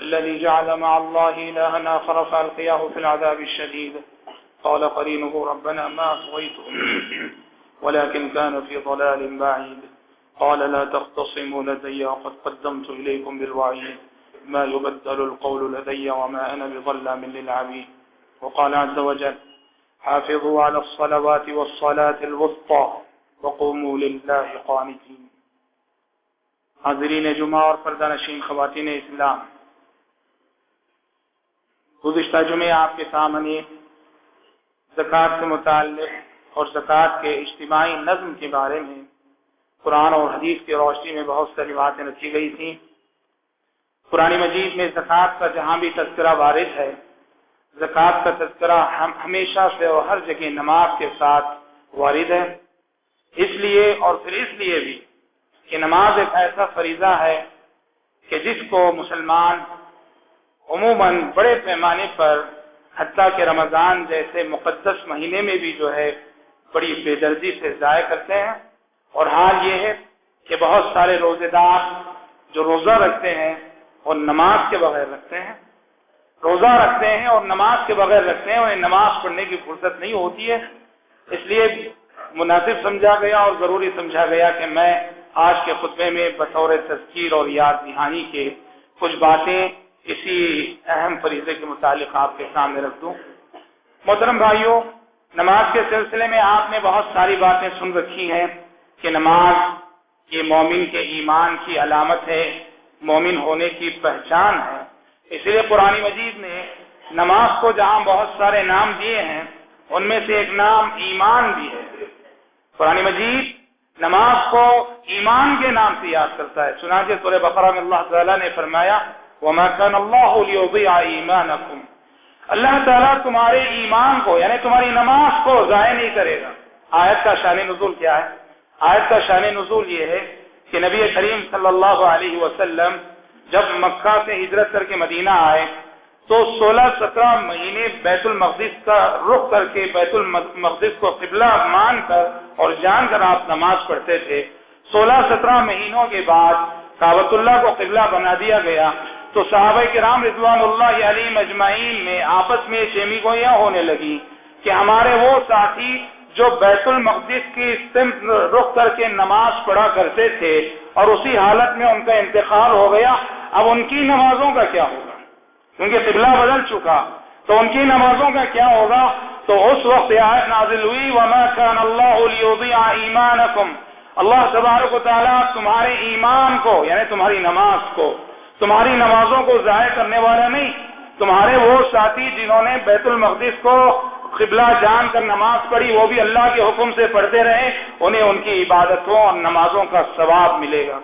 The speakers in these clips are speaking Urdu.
الذي جعل مع الله إلها آخر فألقياه في العذاب الشديد. قال قرينه، ربنا ما أطغيته ولكن كان في ضلال بعيد. قال، لا تختصموا لدي وقد قدمت إليكم بالوعيد. ما يبدل القول لدي وما أنا بظلام للعبيد. وقال عز وجل، حافظوا على الصلوات والصلاة الوسطى، وقوموا لله قانتين. حاضرین جمعہ اور پردہ نشین خواتین اسلام گزشتہ جمعے آپ کے سامنے زکوٰۃ سے متعلق اور زکوٰۃ کے اجتماعی نظم کے بارے میں قرآن اور حدیث کی روشنی میں بہت ساری باتیں رکھی گئی تھیں۔ قرآن مجید میں زکوٰۃ کا جہاں بھی تذکرہ وارد ہے، زکوٰۃ کا تذکرہ ہم ہمیشہ سے اور ہر جگہ نماز کے ساتھ وارد ہے۔ اس لیے اور پھر اس لیے بھی کہ نماز ایک ایسا فریضہ ہے کہ جس کو مسلمان عموماً بڑے پیمانے پر حتیٰ کہ رمضان جیسے مقدس مہینے میں بھی جو ہے بڑی بے دردی سے ضائع کرتے ہیں۔ اور حال یہ ہے کہ بہت سارے روزے دار جو روزہ رکھتے ہیں اور نماز کے بغیر رکھتے ہیں۔ روزہ رکھتے ہیں اور نماز کے بغیر رکھتے ہیں، انہیں نماز پڑھنے کی فرصت نہیں ہوتی ہے۔ اس لیے مناسب سمجھا گیا اور ضروری سمجھا گیا کہ میں آج کے خطبے میں بطور تذکیر اور یاد دہانی کے کچھ باتیں اسی اہم فریضے کے متعلق آپ کے سامنے رکھ دوں۔ محترم بھائیوں نماز کے سلسلے میں آپ نے بہت ساری باتیں سن رکھی ہیں کہ نماز یہ مومن کے ایمان کی علامت ہے، مومن ہونے کی پہچان ہے۔ اس لیے قرآن مجید نے نماز کو جہاں بہت سارے نام دیے ہیں، ان میں سے ایک نام ایمان بھی ہے۔ قرآن مجید نماز کو ایمان کے نام سے یاد کرتا ہے۔ چنانچہ سورہ بقرہ میں اللہ تعالیٰ نے فرمایا وما كان الله ليضيع ايمانكم اللہ تعالیٰ تمہارے ایمان کو یعنی تمہاری نماز کو ضائع نہیں کرے گا۔ آیت کا شان نزول کیا ہے؟ آیت کا شان نزول یہ ہے کہ نبی کریم صلی اللہ علیہ وسلم جب مکہ سے ہجرت کر کے مدینہ آئے تو سولہ سترہ مہینے بیت المقدس کا رخ کر کے بیت المقدس کو قبلہ مان کر اور جان کر آپ نماز پڑھتے تھے۔ سولہ سترہ مہینوں کے بعد کابت اللہ کو قبلہ بنا دیا گیا۔ تو صحابہ کرام رضوان اللہ علی مجمعین میں آپس میں شیمی گوئیاں ہونے لگی کہ ہمارے وہ ساتھی جو بیت المقدس کی سمت رخ کر کے نماز پڑھا کرتے تھے اور اسی حالت میں ان کا انتقال ہو گیا، اب ان کی نمازوں کا کیا ہوگا؟ کیونکہ قبلہ بدل چکا، تو ان کی نمازوں کا کیا ہوگا؟ تو اس وقت آیت نازل ہوئی، وما كان الله ليضيع ايمانكم اللہ تبارک و تعالیٰ تمہارے ایمان کو یعنی تمہاری نماز کو تمہاری نمازوں کو ضائع کرنے والا نہیں، تمہارے وہ ساتھی جنہوں نے بیت المقدس کو قبلہ جان کر نماز پڑھی، وہ بھی اللہ کے حکم سے پڑھتے رہے، انہیں ان کی عبادتوں اور نمازوں کا ثواب ملے گا۔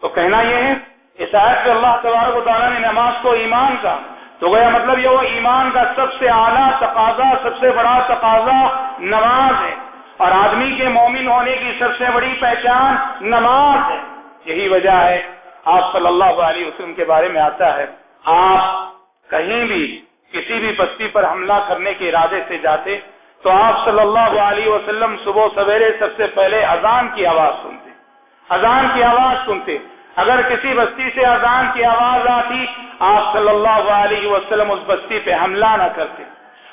تو کہنا یہ ہے، اس آیت سے اللہ تبارک و تعالیٰ نے نماز کو ایمان کا تو گیا مطلب یہ وہ ایمان کا سب سے اعلیٰ تقاضا، سب سے بڑا تقاضا نماز ہے۔ اور آدمی کے مومن ہونے کی سب سے بڑی پہچان نماز ہے۔ یہی وجہ ہے آپ صلی اللہ علیہ وسلم کے بارے میں آتا ہے، آپ کہیں بھی کسی بھی بستی پر حملہ کرنے کے ارادے سے جاتے، تو آپ صلی اللہ علیہ وسلم صبح سویرے سب سے پہلے اذان کی آواز سنتے۔ اذان کی آواز سنتے۔ اگر کسی بستی سے اذان کی آواز آتی، آپ صلی اللہ علیہ وسلم اس بستی پہ حملہ نہ کرتے۔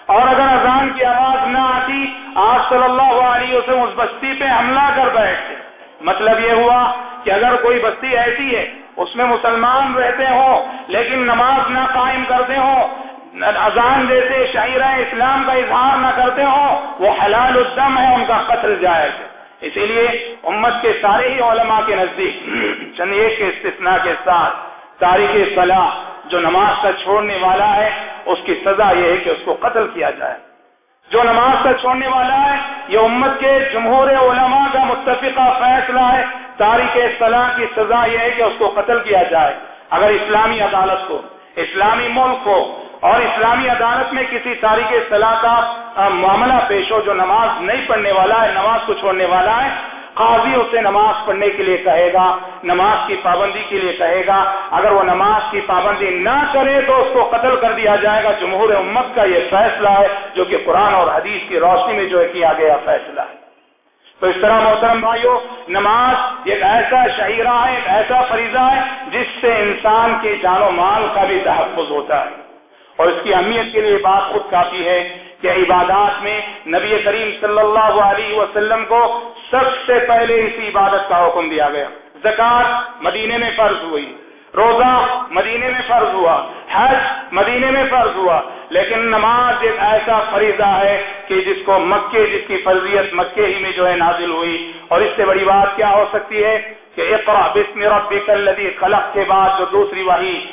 اور اگر اذان کی آواز نہ آتی، آپ صلی اللہ علیہ وسلم اس بستی پہ حملہ کر بیٹھتے۔ مطلب یہ ہوا کہ اگر کوئی بستی ایسی ہے اس میں مسلمان رہتے ہوں، لیکن نماز نہ قائم کرتے ہوں، اذان جیسے شعرہ اسلام کا اظہار نہ کرتے ہوں، وہ حلال الدم ہے، ان کا قتل جائز ہے۔ اسی لیے امت کے سارے ہی علماء کے نزدیک، چند ایک کے استثناء کے ساتھ تاریخ صلاح جو نماز کا چھوڑنے والا ہے، اس کی سزا یہ ہے کہ اس کو قتل کیا جائے۔ جو نماز کا چھوڑنے والا ہے، یہ امت کے جمہور علماء کا متفقہ فیصلہ ہے تاریخ صلاح کی سزا یہ ہے کہ اس کو قتل کیا جائے۔ اگر اسلامی عدالت کو اسلامی ملک کو اور اسلامی عدالت میں کسی تاریخ صلاح کا معاملہ پیش ہو جو نماز نہیں پڑھنے والا ہے، نماز کو چھوڑنے والا ہے، قاضی اسے نماز پڑھنے کے لیے کہے گا، نماز کی پابندی کے لیے کہے گا۔ اگر وہ نماز کی پابندی نہ کرے تو اس کو قتل کر دیا جائے گا۔ جمہور امت کا یہ فیصلہ ہے، جو کہ قرآن اور حدیث کی روشنی میں جو ہے کیا گیا فیصلہ ہے۔ تو اس طرح محترم بھائیو، نماز ایک ایسا شہیرہ ہے، ایک ایسا فریضہ ہے، جس سے انسان کے جان و مال کا بھی تحفظ ہوتا ہے۔ اور اس کی اہمیت کے لیے بات خود کافی ہے کہ عبادات میں نبی کریم صلی اللہ علیہ وسلم کو سب سے پہلے اسی عبادت کا حکم دیا گیا۔ زکات مدینے میں فرض ہوئی۔ روزہ مدینے میں فرض ہوا، حج مدینے میں فرض ہوا، لیکن نماز ایک ایسا فریضہ ہے کہ جس کو مکے جس کی فرضیت مکے ہی میں جو ہے نازل ہوئی۔ اور اس سے بڑی بات کیا ہو سکتی ہے کہ اقرا بسم ربک الذی خلق، کے بعد جو دوسری وحی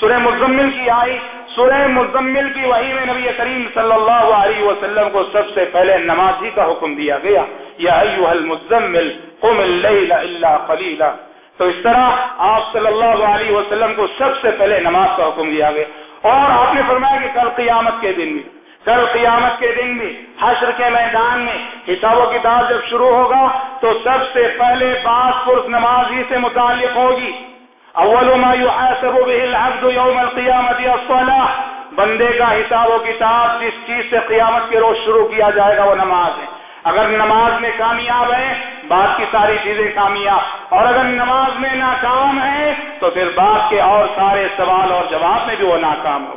سورہ مزمل کی آئی۔ سورہ مزمل کی وحی میں نبی کریم صلی اللہ علیہ وسلم کو سب سے پہلے نمازی کا حکم دیا گیا۔ یا ایوہ المزمل قم اللیل الا قلیلا۔ تو اس طرح آپ صلی اللہ علیہ وسلم کو سب سے پہلے نماز کا حکم دیا گیا۔ اور آپ نے فرمایا کہ کل قیامت کے دن بھی، کل قیامت کے دن بھی، حشر کے میدان میں حساب و کتاب جب شروع ہوگا تو سب سے پہلے باس پرس نماز ہی سے متعلق ہوگی۔ اول ما يحاسب به العبد يوم القيامه الصلاه بندے کا حساب و کتاب جس چیز سے قیامت کے روز شروع کیا جائے گا وہ نماز ہے۔ اگر نماز میں کامیاب ہے بات کی ساری چیزیں کامیاب اور اگر نماز میں ناکام ہے تو پھر بات کے اور سارے سوال اور جواب میں بھی وہ ناکام ہو۔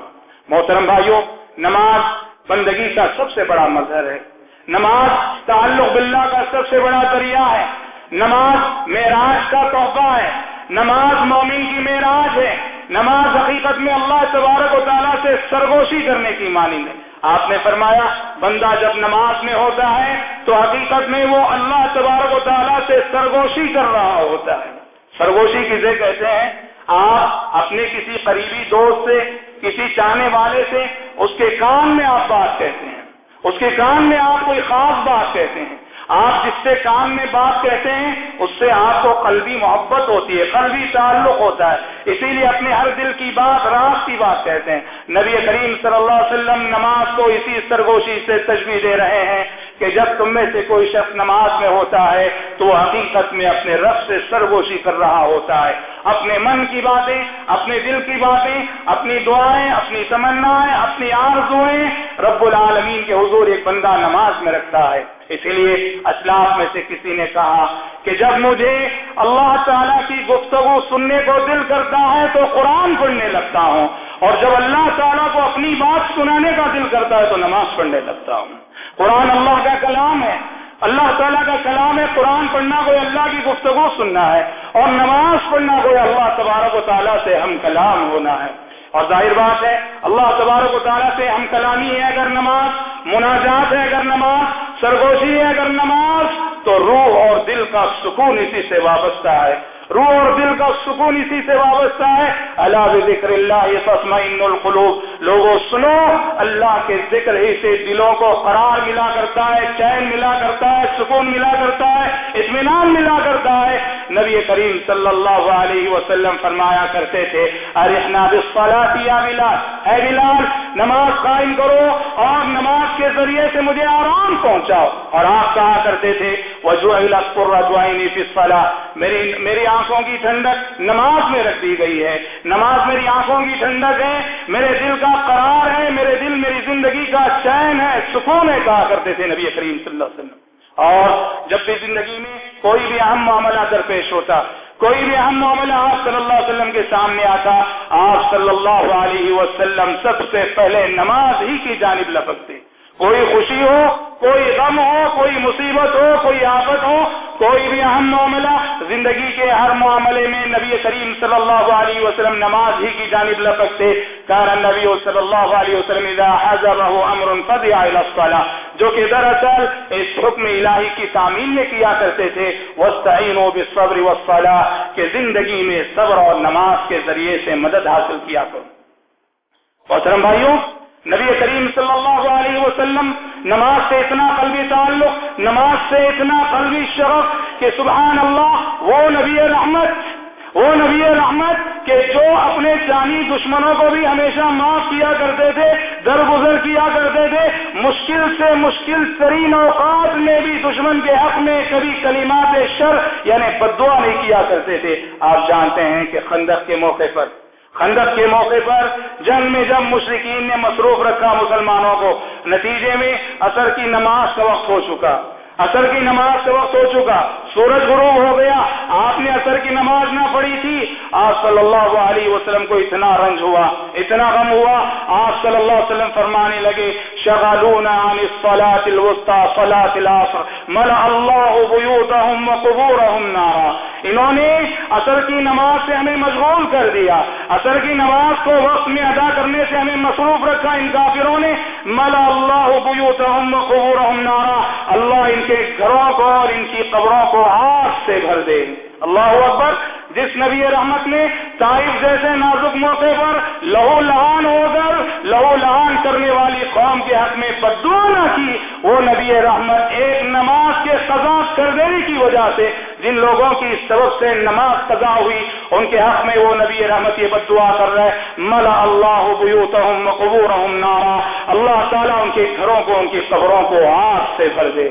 محترم بھائیوں نماز بندگی کا سب سے بڑا مظہر ہے۔ نماز تعلق باللہ کا سب سے بڑا ذریعہ ہے۔ نماز معراج کا تحفہ ہے۔ نماز مومن کی معراج ہے۔ نماز حقیقت میں اللہ تبارک و تعالیٰ سے سرگوشی کرنے کی مانند ہے۔ آپ نے فرمایا، بندہ جب نماز میں ہوتا ہے تو حقیقت میں وہ اللہ تبارک و تعالیٰ سے سرگوشی کر رہا ہوتا ہے۔ سرگوشی کسے کہتے ہیں؟ آپ اپنے کسی قریبی دوست سے، کسی چاہنے والے سے اس کے کان میں آپ بات کہتے ہیں۔ اس کے کان میں آپ کوئی خاص بات کہتے ہیں۔ آپ جس سے کام میں بات کہتے ہیں، اس سے آپ کو قلبی محبت ہوتی ہے، قلبی تعلق ہوتا ہے۔ اسی لیے اپنے ہر دل کی بات راز کی بات کہتے ہیں۔ نبی کریم صلی اللہ علیہ وسلم نماز کو اسی سرگوشی سے تجویز دے رہے ہیں کہ جب تم میں سے کوئی شخص نماز میں ہوتا ہے، تو وہ حقیقت میں اپنے رب سے سرگوشی کر رہا ہوتا ہے۔ اپنے من کی باتیں، اپنے دل کی باتیں، اپنی دعائیں، اپنی تمنا اپنی آرزویں رب العالمین کے حضور ایک بندہ نماز میں رکھتا ہے۔ اسی لیے اسلاف میں سے کسی نے کہا کہ جب مجھے اللہ تعالیٰ کی گفتگو سننے کو دل کرتا ہے تو قرآن پڑھنے لگتا ہوں اور جب اللہ تعالیٰ کو اپنی بات سنانے کا دل کرتا ہے تو نماز پڑھنے لگتا ہوں۔ قرآن اللہ کا کلام ہے۔ اللہ تعالیٰ کا کلام ہے۔ قرآن پڑھنا کوئی اللہ کی گفتگو سننا ہے اور نماز پڑھنا کوئی اللہ تبارک و تعالیٰ سے ہم کلام ہونا ہے۔ اور ظاہر بات ہے، اللہ تبارک و تعالیٰ سے ہم کلامی ہے اگر نماز، مناجات ہے اگر نماز، سرگوشی ہے اگر نماز، تو روح اور دل کا سکون اسی سے وابستہ ہے۔ روح اور دل کا سکون اسی سے وابستہ ہے۔ اللہ ذکر اللہ تسمعین القلوب۔ لوگوں، سنو، اللہ کے ذکر ہی سے دلوں کو قرار ملا کرتا ہے، چین ملا کرتا ہے، سکون ملا کرتا ہے، اطمینان ملا کرتا ہے۔ نبی کریم صلی اللہ علیہ وسلم فرمایا کرتے تھے، ارحنا بلال۔ اے بلال، نماز قائم کرو اور نماز کے ذریعے سے مجھے آرام پہنچاؤ۔ اور آپ کہا کرتے تھے میری میری آنکھوں کی ٹھنڈک نماز میں رکھ دی گئی ہے۔ نماز میری آنکھوں کی ٹھنڈک ہے، میرے دل کا قرار ہے، میرے دل میری زندگی کا چین ہے، سکون ہے، کہا کرتے تھے نبی کریم صلی اللہ علیہ وسلم۔ اور جب بھی زندگی میں کوئی بھی اہم معاملہ درپیش ہوتا، کوئی بھی اہم معاملہ آپ صلی اللہ علیہ وسلم کے سامنے آتا، آپ صلی اللہ علیہ وسلم سب سے پہلے نماز ہی کی جانب لپکتے۔ کوئی خوشی ہو، کوئی غم ہو، کوئی مصیبت ہو، کوئی آفت ہو، کوئی بھی اہم معاملہ زندگی کے ہر معاملے میں نبی کریم صلی اللہ علیہ وسلم نماز ہی کی جانب لپکتے کارن نبی صلی اللہ علیہ وسلم اذا حضره امر فضع الى الصلاه جو کہ دراصل اس حکم الہی کی تعمیل میں کیا کرتے تھے، واستعینوا بالصبر والصلاه کہ زندگی میں صبر اور نماز کے ذریعے سے مدد حاصل کیا کرو۔ محترم بھائیوں نبی کریم صلی اللہ علیہ وسلم، نماز سے اتنا قلبی تعلق، نماز سے اتنا قلبی شرف کہ سبحان اللہ، وہ نبی رحمت، وہ نبی رحمت کہ جو اپنے جانی دشمنوں کو بھی ہمیشہ معاف کیا کرتے تھے، درگزر کیا کرتے تھے، مشکل سے مشکل ترین اوقات میں بھی دشمن کے حق میں کبھی کلمات شر یعنی بدعا نہیں کیا کرتے تھے۔ آپ جانتے ہیں کہ خندق کے موقع پر خندق کے موقع پر جنگ میں جب مشرقین نے مصروف رکھا مسلمانوں کو، نتیجے میں اثر کی نماز کا وقت ہو چکا۔ اثر کی نماز کا وقت ہو چکا۔ سورج غروب ہو گیا، آپ نے اثر کی نماز نہ پڑھی تھی۔ آپ صلی اللہ علیہ وسلم کو اتنا رنج ہوا، اتنا غم ہوا۔ آپ صلی اللہ علیہ وسلم فرمانے لگے شغلون عن الصلاة الوسطى صلاة العصر ملع الله بيوتهم وقبورهم نارا. انہوں نے اثر کی نماز سے ہمیں مشغول کر دیا۔ اثر کی نماز کو وقت میں ادا کرنے سے ہمیں مصروف رکھا ان کافروں نے۔ ملا اللہ بیوتهم وقبورهم نارا۔ اللہ ان کے گھروں کو اور ان کی قبروں کو آگ سے بھر دے۔ اللہ اکبر، جس نبی رحمت نے طائف جیسے نازک موقع پر لہو لہان ہو کر لہو لہان کرنے والی قوم کے حق میں بدعا نہ کی، وہ نبی رحمت ایک نماز کے قضا کر دینے کی وجہ سے جن لوگوں کی سبب سے نماز قضا ہوئی، ان کے حق میں وہ نبی رحمت یہ بد دعا کر رہے ملا اللہ بیوتہم قبورہم نارا۔ اللہ تعالیٰ ان کے گھروں کو، ان کی قبروں کو آگ سے بھر دے۔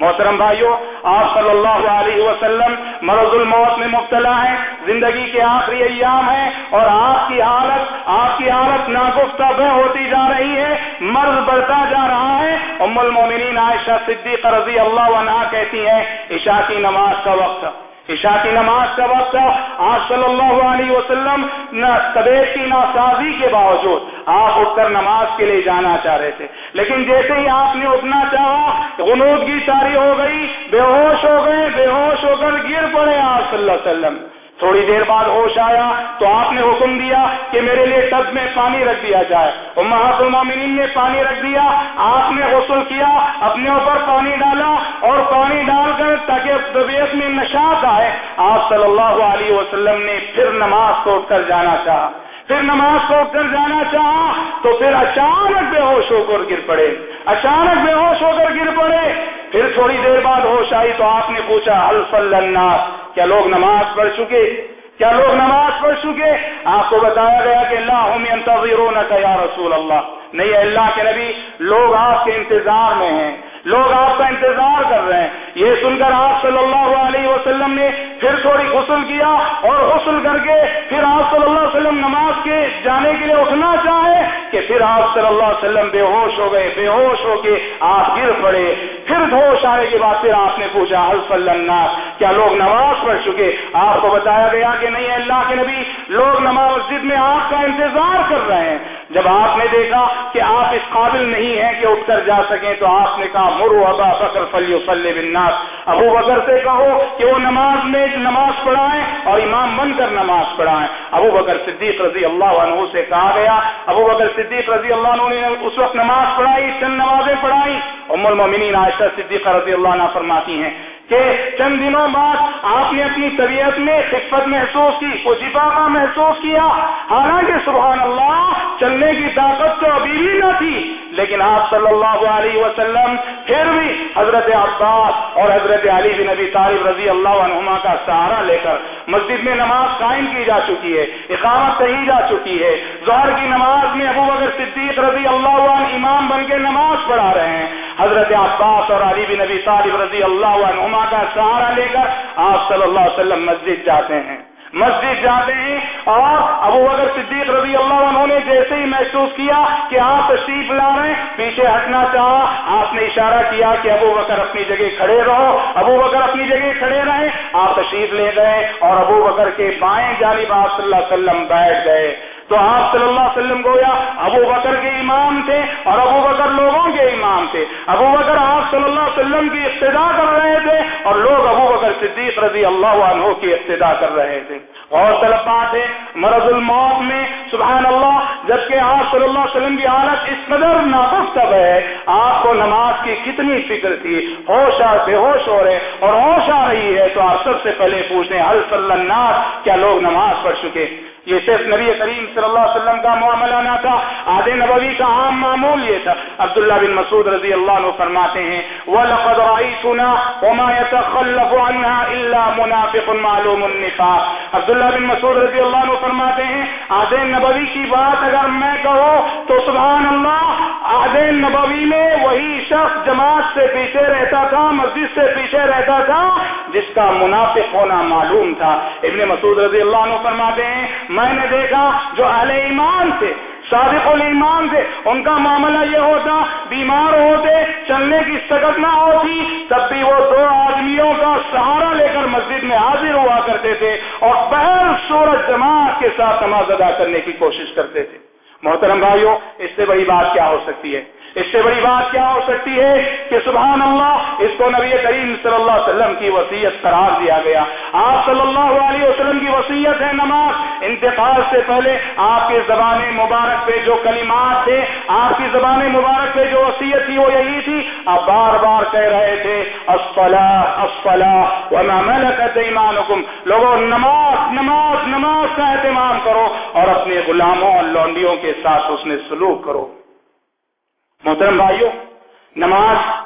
محترم بھائیوں آپ صلی اللہ علیہ وسلم مرض الموت میں مبتلا ہیں، زندگی کے آخری ایام ہیں اور آپ کی حالت، آپ کی حالت ناگفتہ بہ ہوتی جا رہی ہے، مرض بڑھتا جا رہا ہے۔ ام المومنین عائشہ صدیقہ رضی اللہ عنہ کہتی ہیں، عشاء کی نماز کا وقت عشاء کی نماز کا وقت آج صلی اللہ علیہ وسلم نہ طبیعت کی ناسازی کے باوجود آپ اٹھ کر نماز کے لیے جانا چاہ رہے تھے۔ لیکن جیسے ہی آپ نے اٹھنا چاہا، غنودگی ساری ہو گئی، بے ہوش ہو گئے، بے ہوش ہو کر گر پڑے آپ صلی اللہ علیہ وسلم۔ تھوڑی دیر بعد ہوش آیا تو آپ نے حکم دیا کہ میرے لیے ٹب میں پانی رکھ دیا جائے۔ محت المومنین نے پانی رکھ دیا، آپ نے غسل کیا، اپنے اوپر پانی ڈالا اور پانی ڈال کر تاکہ طبیعت میں نشاط آئے۔ آپ صلی اللہ علیہ وسلم نے پھر نماز کو اٹھ کر جانا چاہا۔ پھر نماز کو کر جانا چاہا تو پھر اچانک بے ہوش ہو کر گر پڑے۔ اچانک بے ہوش ہو کر گر پڑے۔ پھر تھوڑی دیر بعد ہوش آئی تو آپ نے پوچھا الف اللہ کیا لوگ نماز پڑھ چکے؟ کیا لوگ نماز پڑھ چکے؟ آپ کو بتایا گیا کہ اللہ یا رسول اللہ۔ نہیں اللہ کے نبی، لوگ آپ کے انتظار میں ہیں۔ لوگ آپ کا انتظار کر رہے ہیں۔ یہ سن کر آپ صلی اللہ وسلم نے پھر تھوڑی غسل کیا اور غسل کر کے پھر آپ صلی اللہ علیہ وسلم نماز کے جانے کے لیے اٹھنا چاہے کہ پھر آپ صلی اللہ علیہ وسلم بے ہوش ہو گئے، بے ہوش ہو کے آپ گر پڑے۔ پھر ہوش آنے کے بعد پھر آپ نے پوچھا، حلف اللہ کیا لوگ نماز پڑھ چکے؟ آپ کو بتایا گیا کہ نہیں، اللہ کے نبی لوگ نماز مسجد میں آپ کا انتظار کر رہے ہیں۔ جب آپ نے دیکھا کہ آپ اس قابل نہیں ہیں کہ اٹھ کر جا سکیں تو آپ نے کہا، مرو ابا بکر فلی فلی بنناس ابو بکر سے کہو کہ وہ نماز میں نماز پڑھائیں اور امام بن کر نماز پڑھائیں۔ ابو بکر صدیق رضی اللہ عنہ سے کہا گیا، ابو بکر صدیق رضی اللہ عنہ نے اس وقت نماز پڑھائی، چند نمازیں پڑھائی ام المومنین عائشہ صدیق رضی اللہ عنہ فرماتی ہیں کہ چند دنوں بعد آپ نے اپنی طبیعت میں خفت محسوس کی کچھ کا محسوس کیا۔ حالانکہ سبحان اللہ، چلنے کی طاقت تو ابھی بھی نہ تھی۔ لیکن آپ صلی اللہ علیہ وسلم، پھر بھی حضرت عباس اور حضرت علی بن نبی طالب رضی اللہ عنہما کا سہارا لے کر مسجد میں نماز قائم کی جا چکی ہے، اقامت کہی جا چکی ہے۔ ظہر کی نماز میں ابو بکر صدیق رضی اللہ عنہ امام بن کے نماز پڑھا رہے ہیں۔ حضرت عباس اور علی بن نبی طالب رضی اللہ عنہما کا سہارا لے کر آپ صلی اللہ علیہ وسلم مسجد جاتے ہیں۔ مسجد جاتے ہیں اور ابو بکر صدیق رضی اللہ عنہ نے جیسے ہی محسوس کیا کہ آپ تشریف لا رہے ہیں، پیچھے ہٹنا چاہا۔ آپ نے اشارہ کیا کہ ابو بکر اپنی جگہ کھڑے رہو۔ ابو بکر اپنی جگہ کھڑے رہے۔ آپ تشریف لے گئے اور ابو بکر کے بائیں جانب آپ صلی اللہ علیہ وسلم بیٹھ گئے۔ تو آپ صلی اللہ علیہ وسلم گویا ابو بکر کے امام تھے اور ابو بکر لوگوں کے امام تھے۔ ابو بکر آپ صلی اللہ علیہ وسلم کی ابتدا کر رہے تھے اور لوگ ابو بکر صدیق رضی اللہ عنہ کی ابتدا کر رہے تھے۔ اور طلب بات ہے، مرض الموت میں، سبحان اللہ، جبکہ آپ صلی اللہ علیہ وسلم کی حالت اس قدر ناخب ہے، آپ کو نماز کی کتنی فکر تھی، ہوش آ، بے ہوش ہو رہے، اور ہوش آ رہی ہے تو آپ سب سے پہلے پوچھیں حل صلی اللہ کیا لوگ نماز پڑھ چکے؟ یہ صرف نبی کریم صلی اللہ علیہ وسلم کا معاملہ نہ تھا آد نبوی کا عام معمول یہ تھا۔ عبداللہ بن مسعود رضی اللہ عنہ فرماتے ہیں، وَلَقَدْ رَأَيْتُنَا وَمَا يَتَخَلَّفُ عَنْهَا إِلَّا مُنَافِقٌ مَعْلُومُ النِّفَاقِ عبداللہ عبداللہ بن مسعود رضی اللہ عنہ فرماتے ہیں آد نبوی کی بات اگر میں کہوں تو سبحان اللہ آد نبوی میں وہی شخص جماعت سے پیچھے رہتا تھا، مسجد سے پیچھے رہتا تھا، جس کا منافق ہونا معلوم تھا۔ ابن مسعود رضی اللہ عنہ فرماتے ہیں، میں نے دیکھا جو اہل ایمان تھے صادق الایمان تھے ان کا معاملہ یہ ہوتا، بیمار ہوتے، چلنے کی سکت نہ ہوتی، تب بھی وہ دو آدمیوں کا سہارا لے کر مسجد میں حاضر ہوا کرتے تھے اور بہر سورج جماعت کے ساتھ نماز ادا کرنے کی کوشش کرتے تھے۔ محترم بھائیوں اس سے بڑی بات کیا ہو سکتی ہے؟ اس سے بڑی بات کیا ہو سکتی ہے کہ سبحان اللہ، اس کو نبی کریم صلی اللہ علیہ وسلم کی وسیعت قرار دیا گیا۔ آپ صلی اللہ علیہ وسلم کی وسیعت ہے نماز۔ انتقال سے پہلے آپ کے زبان مبارک پہ جو کلمات تھے، آپ کی زبان مبارک پہ جو وسیعت تھی، وہ یہی تھی۔ آپ بار بار کہہ رہے تھے اسفلا اسفلا وما ملکت ایمانکم۔ لوگوں، نماز نماز نماز کا اہتمام کرو اور اپنے غلاموں اور لونڈیوں کے ساتھ اس نے سلوک کرو۔ محترم بھائیوں نماز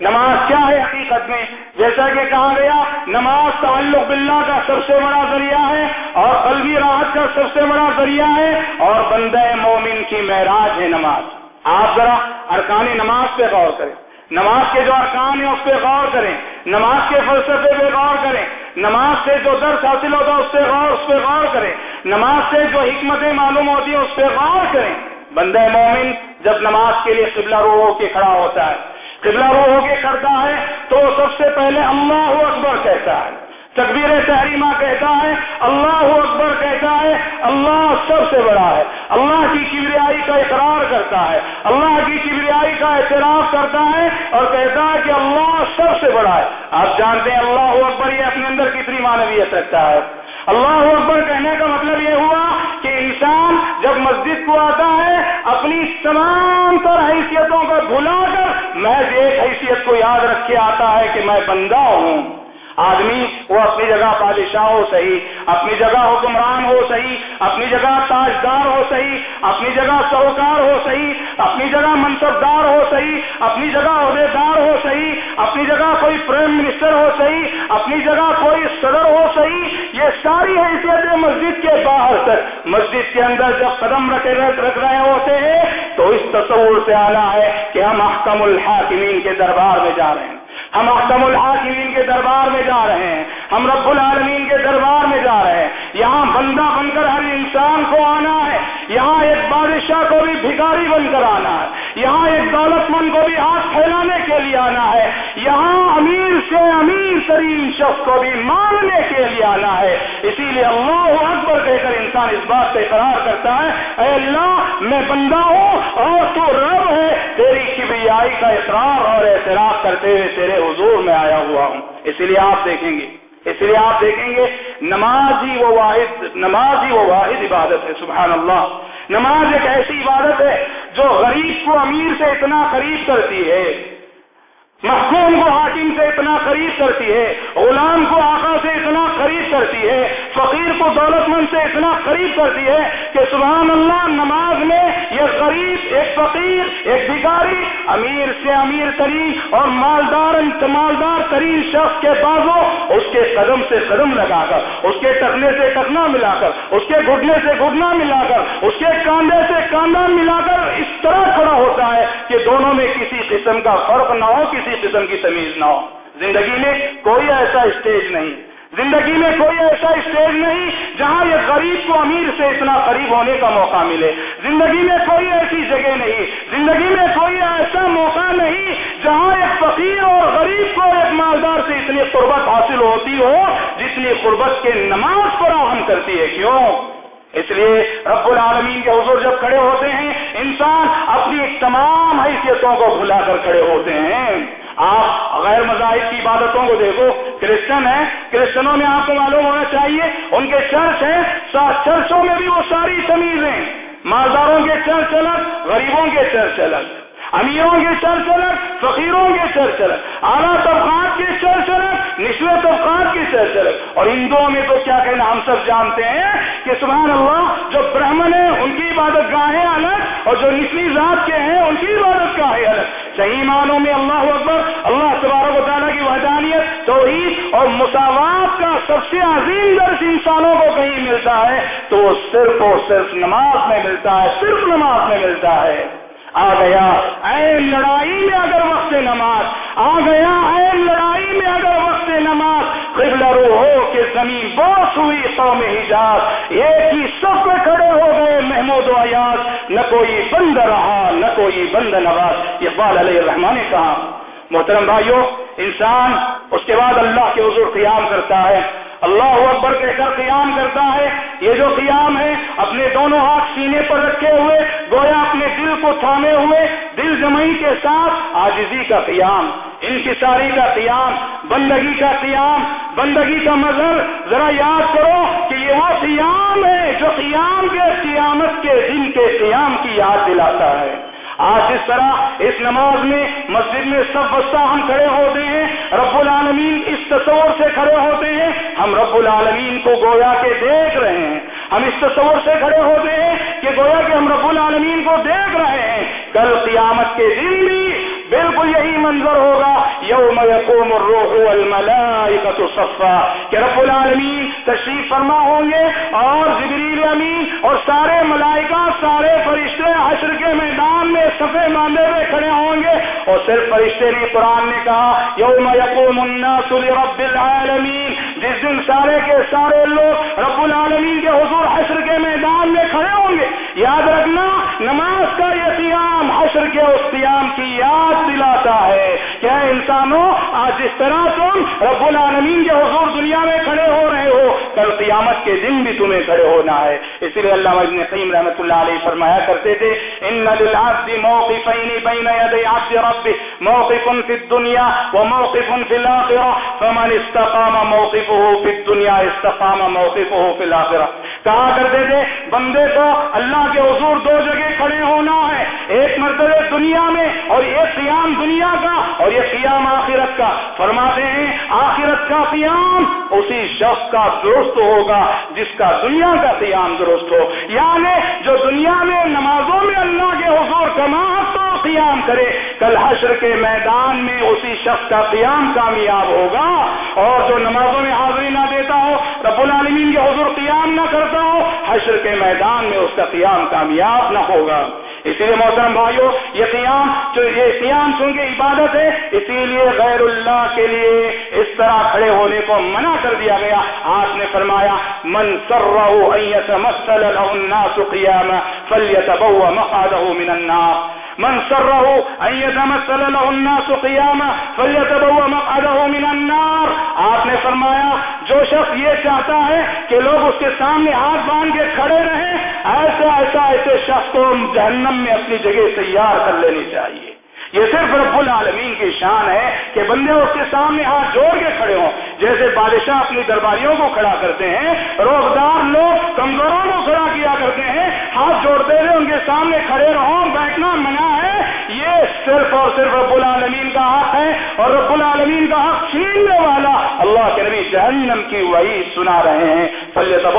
نماز کیا ہے حقیقت میں؟ جیسا کہ کہا گیا، نماز تعلق باللہ کا سب سے بڑا ذریعہ ہے اور قلبی راحت کا سب سے بڑا ذریعہ ہے اور بندہ مومن کی معراج ہے نماز۔ آپ ذرا ارکان نماز پہ غور کریں۔ نماز کے جو ارکان ہیں اس پہ غور کریں۔ نماز کے فلسفے پہ غور کریں۔ نماز سے جو درس حاصل ہوتا ہے اس پہ غور، اس پہ غور کریں۔ نماز سے جو حکمتیں معلوم ہوتی ہیں اس پہ غور کریں۔ بندہ مومن جب نماز کے لیے قبلہ رو ہو کے کھڑا ہوتا ہے، قبلہ رو ہو کے کرتا ہے تو سب سے پہلے اللہ اکبر کہتا ہے۔ تقبیر تحریمہ کہتا ہے، اللہ اکبر کہتا ہے، اللہ سب سے بڑا ہے۔ اللہ کی کبریائی کا اقرار کرتا ہے، اللہ کی کبریائی کا اعتراف کرتا ہے اور کہتا ہے کہ اللہ سب سے بڑا ہے۔ آپ جانتے ہیں اللہ اکبر یہ اپنے اندر کتنی مانویت رکھتا ہے۔ اللہ اکبر کہنے کا مطلب یہ ہوا کہ انسان جب مسجد کو آتا ہے، اپنی تمام تر حیثیتوں کو بھلا کر محض ایک حیثیت کو یاد رکھ کے آتا ہے کہ میں بندہ ہوں۔ آدمی وہ اپنی جگہ بادشاہ ہو صحیح، اپنی جگہ حکمران ہو صحیح، اپنی جگہ تاجدار ہو صحیح، اپنی جگہ سہوکار ہو صحیح، اپنی جگہ منصبدار ہو صحیح، اپنی جگہ عہدیدار ہو صحیح، اپنی جگہ کوئی پرائم منسٹر ہو صحیح، اپنی جگہ کوئی صدر ہو صحیح، یہ ساری حیثیتیں مسجد کے باہر تک۔ مسجد کے اندر جب قدم رکھے رکھ رہے ہوتے ہیں، تو اس تصور سے آنا ہے کہ ہم احکم الحاکمین کے دربار میں جا رہے ہیں۔ ہم اختم الحاکمین کے دربار میں جا رہے ہیں، ہم رب العالمین کے دربار میں جا رہے ہیں۔ یہاں بندہ بن کر ہر انسان کو آنا ہے، یہاں ایک بادشاہ کو بھی بھکاری بن کر آنا ہے۔ یہاں ایک دولت مند کو بھی ہاتھ پھیلانے کے لیے آنا ہے۔ یہاں امیر سے امیر ترین شخص کو بھی ماننے کے لیے آنا ہے۔ اسی لیے اللہ اکبر کہہ کر انسان اس بات پہ قرار کرتا ہے، اے اللہ، میں بندہ ہوں اور تو رب ہے۔ تیری کبریائی کا اقرار اور اعتراف کرتے ہوئے تیرے حضور میں آیا ہوا ہوں۔ اسی لیے آپ دیکھیں گے، اس لیے آپ دیکھیں گے نماز ہی وہ واحد نماز ہی وہ واحد عبادت ہے، سبحان اللہ۔ نماز ایک ایسی عبادت ہے جو غریب کو امیر سے اتنا قریب کرتی ہے محکوم کو حاکم سے اتنا قریب کرتی ہے، غلام کو آقا سے اتنا قریب کرتی ہے، فقیر کو دولت مند سے اتنا قریب کرتی ہے کہ سبحان اللہ نماز میں یہ غریب، ایک فقیر، ایک بھکاری، امیر سے امیر ترین اور مالدار مالدار ترین شخص کے بازو اس کے قدم سے قدم لگا کر، اس کے ٹکنے سے ٹکنا ملا کر، اس کے گھٹنے سے گھٹنا ملا کر، اس کے کاندھے سے کاندھا ملا کر اس طرح کھڑا ہوتا ہے کہ دونوں میں کسی قسم کا فرق نہ ہو، کسی کسی قسم کی تمیز نہ ہو۔ زندگی میں کوئی ایسا اسٹیج نہیں۔ زندگی میں کوئی ایسا اسٹیج نہیں جہاں یہ غریب کو امیر سے اتنا قریب ہونے کا موقع ملے۔ زندگی میں کوئی ایسی جگہ نہیں۔ زندگی میں کوئی ایسا موقع نہیں جہاں ایک فقیر اور غریب کو ایک مالدار سے اتنی قربت حاصل ہوتی ہو جتنی قربت کے نماز فراہم کرتی ہے۔ کیوں؟ اس لیے رب العالمین کے حضور جب کھڑے ہوتے ہیں، انسان اپنی تمام حیثیتوں کو بھلا کر کھڑے ہوتے ہیں۔ آپ غیر مذاہب کی عبادتوں کو دیکھو، کرسچن ہیں، کرسچنوں میں آپ کو معلوم ہونا چاہیے، ان کے چرچ ہیں چرچوں میں بھی وہ ساری تمیز ہیں۔ مالداروں کے چرچ الگ، غریبوں کے چرچ الگ۔ امیروں کے چرچ الگ فقیروں کے چرچ الگ اعلیٰ طبقات کے چرچ الگ نچلے طبقات کے چرچ الگ اور ہندوؤں میں تو کیا کہنا، ہم سب جانتے ہیں کہ سبحان اللہ، جو برہمن ہیں، ان کی عبادت گاہیں الگ، اور جو نچلی ذات کے ہیں، ان کی عبادت گاہیں الگ۔ صحیح معنوں میں اللہ اکبر، اللہ تبارک و تعالیٰ کی وحدانیت، توحید اور مساوات کا سب سے عظیم درس انسانوں کو کہیں ملتا ہے، تو وہ صرف اور صرف نماز میں ملتا ہے، صرف نماز میں ملتا ہے۔ آ گیا۔ اے لڑائی میں اگر وقت نماز، آ گیا۔ اے لڑائی میں اگر وقت نماز قبل رو ہو کہ زمین بوس ہوئی قوم حجاز۔ ایک ہی سب پہ کھڑے ہو گئے محمود و ایاز۔ نہ کوئی بند رہا، نہ کوئی بند نواز یہ بال علیہ الرحمان نے کہا، محترم بھائیوں انسان اس کے بعد اللہ کے حضور قیام کرتا ہے۔ اللہ اکبر کہہ کر قیام کرتا ہے۔ یہ جو قیام ہے، اپنے دونوں ہاتھ سینے پر رکھے ہوئے، گویا اپنے دل کو تھامے ہوئے، دل جمعی کے ساتھ آجزی کا قیام، انکساری کا قیام، بندگی کا قیام، بندگی کا مظہر۔ ذرا یاد کرو کہ یہ وہ قیام ہے جو قیام کے، قیامت کے دن کے قیام کی یاد دلاتا ہے۔ آج جس طرح اس نماز میں مسجد میں سب وسطہ ہم کھڑے ہوتے ہیں، رب العالمین اس تصور سے کھڑے ہوتے ہیں، ہم رب العالمین کو گویا کے دیکھ رہے ہیں۔ ہم اس تصور سے کھڑے ہوتے ہیں کہ گویا کہ ہم رب العالمین کو دیکھ رہے ہیں۔ کل قیامت کے دن بھی بالکل یہی منظر ہوگا، یوم یقوم الروح والملائکۃ صفا، کہ رب العالمین تشریف فرما ہوں گے اور جبریل امین اور سارے ملائکہ، سارے فرشتے حشر کے میدان میں صفے باندھے ہوئے کھڑے ہوں گے۔ اور صرف فرشتے نے قرآن نے کہا، یوم یقوم الناس لرب العالمین، جس دن سارے کے سارے لوگ رب العالمین کے حضور حشر کے میدان میں کھڑے ہوں گے۔ یاد رکھنا، نماز کا یہ قیام، حشر کے اس قیام کی یاد دلاتا ہے۔ کیا انسانوں، آج جس طرح تم رب العالمین کے حضور دنیا میں کھڑے ہو رہے ہو، کل قیامت کے دن بھی تمہیں کھڑے ہونا ہے۔ اسی لیے اللہ ابن قیم رحمۃ اللہ علیہ فرمایا کرتے تھے، ان للعبد موقفین بین يدي عبد ربه، موقف في الدنيا وموقف في الاخره فمن استقام موقفه في الدنيا استقام موقفه في الاخره کہا کرتے تھے بندے کو اللہ کے حضور دو جگہ کھڑے ہونا ہے، ایک مرتبہ دنیا میں اور ایک قیام دنیا کا اور یہ قیام آخرت کا۔ فرماتے ہیں، آخرت کا قیام اسی شخص کا درست ہوگا جس کا دنیا کا قیام درست ہو۔ یعنی جو دنیا میں نمازوں میں اللہ کے حضور کماعت تو قیام کرے۔ کل حشر کے میدان میں اسی شخص کا قیام کامیاب ہوگا۔ اور جو نمازوں میں حاضری نہ دیتا ہو، رب العالمین کے حضور قیام نہ کرتا ہو، حشر کے میدان میں اس کا قیام کامیاب نہ ہوگا۔ اسی لیے محترم بھائیو، یہ قیام جو یہ قیام چونکہ عبادت ہے، اسی لیے غیر اللہ کے لیے اس طرح کھڑے ہونے کو منع کر دیا گیا۔ آپ نے فرمایا، من سره ان الناس قياما فليتبوأ مقعده من النار. من سره ان يتمثل له الناس قياما فليتبوأ مقعده من النار۔ آپ نے فرمایا، جو شخص یہ چاہتا ہے کہ لوگ اس کے سامنے ہاتھ باندھ کے کھڑے رہیں، ایسا ایسا ایسے شخص کو جہنم میں اپنی جگہ تیار کر لینی چاہیے۔ یہ صرف رب العالمین کی شان ہے کہ بندے اس کے سامنے ہاتھ جوڑ کے کھڑے ہوں۔ جیسے بادشاہ اپنی درباریوں کو کھڑا کرتے ہیں، روزگار لوگ کمزوروں کو کھڑا کیا کرتے ہیں، ہاتھ جوڑتے ہوئے ان کے سامنے کھڑے رہو، بیٹھنا منع ہے۔ یہ صرف اور صرف رب العالمین کا حق ہے اور رب العالمین کا حق چھیننے والا اللہ کے نبی جہنم کی وہی سنا رہے ہیں۔ فلی سب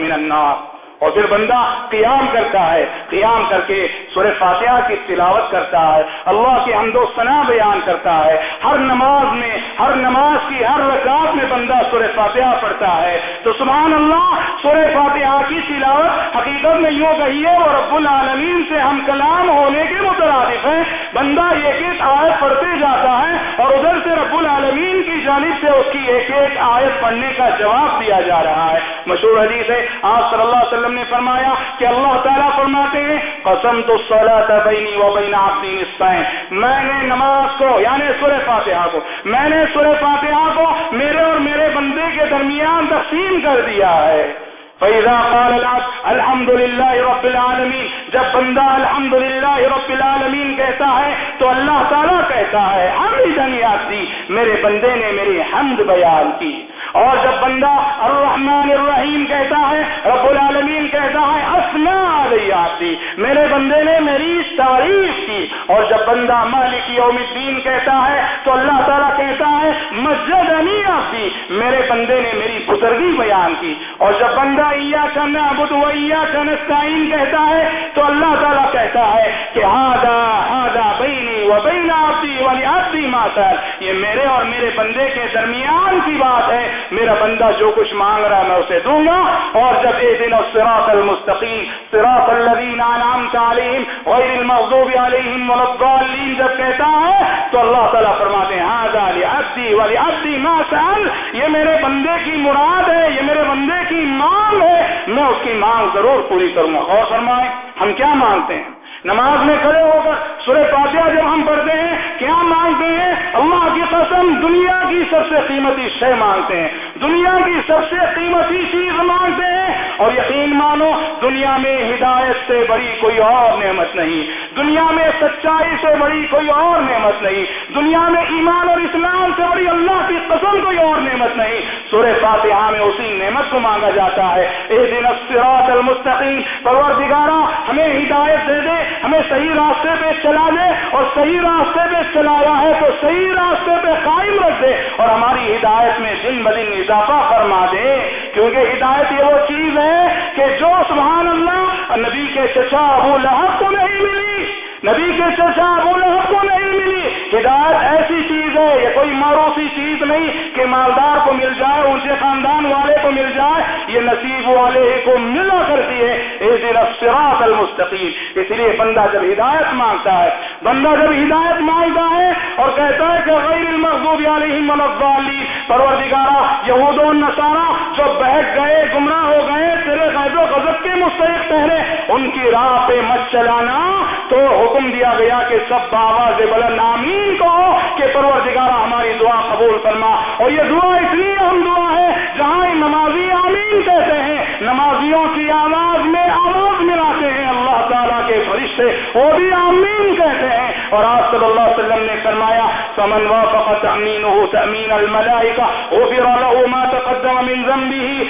من النار۔ اور پھر بندہ قیام کرتا ہے، قیام کر کے سور فاتحہ کی تلاوت کرتا ہے، اللہ کی حمد و ثنا بیان کرتا ہے۔ ہر نماز میں، ہر نماز کی ہر رکعت میں بندہ سور فاتحہ پڑھتا ہے۔ تو سبحان اللہ سور فاتحہ کی تلاوت حقیقت میں یوں کہیے وہ رب العالمین سے ہم کلام ہونے کے مترادف ہیں۔ بندہ ایک ایک آیت پڑھتے جاتا ہے اور ادھر سے رب العالمین کی جانب سے اس کی ایک ایک آیت پڑھنے کا جواب دیا جا رہا ہے۔ مشہور حدیث ہے، آپ صلی اللہ علیہ وسلم وسلم نے فرمایا کہ اللہ تعالیٰ فرماتے ہیں، قسم تو بینی و بین عبدی نسائیں میں نے نماز کو یعنی سورہ فاتحہ کو، میں نے سورہ فاتحہ کو میرے اور میرے بندے کے درمیان تقسیم کر دیا ہے. فیضا قال الحمد للہ رب العالمین جب بندہ الحمد للہ رب العالمین کہتا ہے، تو اللہ تعالیٰ کہتا ہے، ہم آتی میرے بندے نے میری حمد بیان کی. اور جب بندہ الرحمن الرحیم کہتا ہے، رب العالمین کہتا ہے اسنا آتی میرے بندے نے میری تعریف کی۔ اور جب بندہ مالک یوم الدین کہتا ہے، تو اللہ تعالیٰ کہتا ہے مسجد نہیں آتی میرے بندے نے میری بزرگی بیان کی۔ اور جب بندہ ایا چن ابود ویا چنستین کہتا ہے، تو اللہ تعالیٰ کہتا ہے کہ ہادا ہادا بینی و بین آتی والی آتی ماتر یہ میرے اور میرے بندے کے درمیان کی بات ہے۔ میرا بندہ جو کچھ مانگ رہا ہے میں اسے دوں گا۔ اور جب اے دن سراط المستقیم سراط الذین انعمت علیہم، غیر المغضوب علیہم والضالین جب کہتا ہے، تو اللہ تعالیٰ فرماتے ہیں ھذا لعبدی ولعبدی ما سأل یہ میرے بندے کی مراد ہے، یہ میرے بندے کی مانگ ہے۔ میں اس کی مانگ ضرور پوری کروں گا۔ اور فرمائیں ہم کیا مانگتے ہیں؟ نماز میں کھڑے ہو کر سورہ فاتحہ جب ہم پڑھتے ہیں، کیا مانگتے ہیں؟ اللہ کی قسم دنیا کی سب سے قیمتی شے مانگتے ہیں۔ دنیا کی سب سے قیمتی چیز مانگتے ہیں۔ اور یقین مانو، دنیا میں ہدایت سے بڑی کوئی اور نعمت نہیں۔ دنیا میں سچائی سے بڑی کوئی اور نعمت نہیں۔ دنیا میں ایمان اور اسلام سے بڑی اللہ کی قسم کوئی اور نعمت نہیں۔ سورہ فاتحہ میں اسی نعمت کو مانگا جاتا ہے۔ اے دن المستقیم۔ پروردگارہ ہمیں ہدایت دے دے۔ ہمیں صحیح راستے پہ چلا دے اور صحیح راستے پہ چلایا ہے تو صحیح راستے پہ قائم رکھ دے اور ہماری ہدایت میں دن بدن اضافہ فرما دے۔ کیونکہ ہدایت یہ وہ چیز ہے کہ جو سبحان اللہ نبی کے چچا ابو لہب کو نہیں ملی۔ نبی کے چچا ابو لہب کو نہیں ملی۔ ہدایت ایسی چیز ہے یہ کوئی معروفی چیز نہیں کہ مالدار کو مل جائے، ان سے خاندان والے کو مل جائے، یہ نصیب والے کو ملا کرتی ہے۔ المستقیم۔ اس لیے بندہ جب ہدایت مانگتا ہے، بندہ جب ہدایت مانگتا ہے اور کہتا ہے کہ غیر المحبوب علیہم الضالین، پروردگارہ، یہود و نصارہ جو بیٹھ گئے، گمراہ ہو گئے، تیرے غیب و غضب مستحق ٹھہرے، ان کی راہ پہ مت چلانا۔ تو حکم دیا گیا کہ سب بآواز بلند آمین کو کہ پروردگارہ ہماری دعا قبول فرما۔ اور یہ دعا اس لیے ہم دعا ہے، جہاں نمازی آمین کہتے ہیں، نمازیوں کی آواز میں آواز ملاتے ہیں۔ اللہ تعالیٰ کے فرشتے وہ بھی آمین کہتے ہیں۔ اور آپ صلی اللہ علیہ وسلم نے فرمایا سمن وافقت امینہ تامین الملائکہ غفر له ما تقدم من ذنبه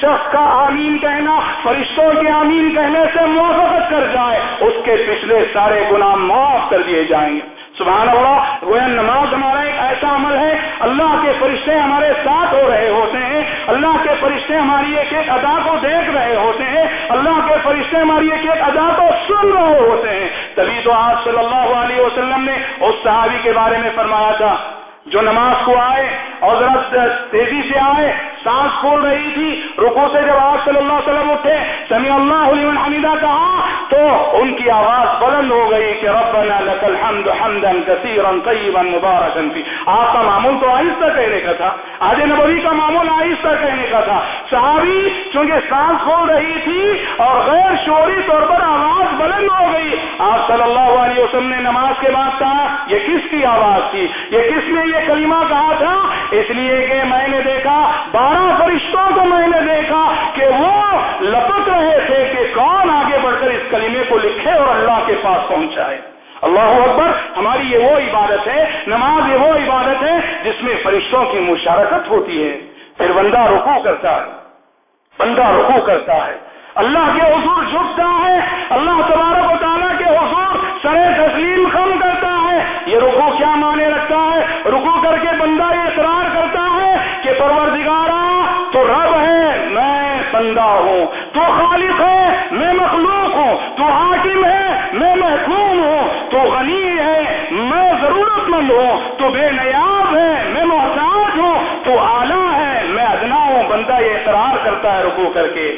شخص کا آمین کہنا، فرشتوں کے آمین کہنے سے موافقت کر جائے، اس کے پچھلے سارے گناہ معاف کر دیے جائیں گے۔ سبحان اللہ، گویا نماز ہمارا ایک ایسا عمل ہے، اللہ کے فرشتے ہمارے ساتھ ہو رہے ہوتے ہیں، اللہ کے فرشتے ہماری ایک ایک ادا کو دیکھ رہے ہوتے ہیں، اللہ کے فرشتے ہماری ایک ایک ادا کو سن رہے ہوتے ہیں۔ تبھی تو آج صلی اللہ علیہ وسلم نے اس صحابی کے بارے میں فرمایا تھا جو نماز کو آئے اور ذرا تیزی سے آئے، سانس کھول رہی تھی۔ رکو سے جب آپ صلی اللہ علیہ وسلم اٹھے سمی اللہ علیہ حمیدہ کہا، تو ان کی آواز بلند ہو گئی کہ ربنا لك الحمد حمدا كثيرا طيبا مباركا فی۔ آپ کا معمول تو آہستہ کہنے کا تھا، آج نبوی کا معمول آہستہ کہنے کا تھا۔ صحابی، چونکہ سانس کھول رہی تھی اور غیر شوری طور پر آواز بلند ہو گئی، آپ صلی اللہ علیہ وسلم نے نماز کے بعد کہا، یہ کس کی آواز تھی؟ یہ کس نے یہ کلمہ کہا تھا، اس لیے کہ میں نے دیکھا، بارہ فرشتوں کو میں نے دیکھا کہ وہ لپک رہے تھے کہ کون آگے بڑھ کر اس کلمے کو لکھے اور اللہ کے پاس پہنچائے۔ اللہ اکبر، ہماری یہ وہ عبادت ہے، نماز یہ وہ عبادت ہے جس میں فرشتوں کی مشارکت ہوتی ہے۔ پھر بندہ رکو کرتا ہے۔ بندہ رکو کرتا ہے۔ اللہ کے حضور جھکتا ہے۔ اللہ تبارک و تعالیٰ کے حضور سر تسلیم خم کرتا یہ رکو کیا مانے رکھتا ہے؟ رکو کر کے بندہ یہ اقرار کرتا ہے کہ پروردگارا تو رب ہے، میں بندہ ہوں۔ تو خالق ہے، میں مخلوق ہوں۔ تو حاکم ہے، میں محکوم ہوں۔ تو غنی ہے، میں ضرورت مند ہوں۔ تو بے نیاب ہے، میں محتاج ہوں۔ تو اعلیٰ ہے، میں ادنا ہوں۔ بندہ یہ اقرار کرتا ہے رکو کر کے۔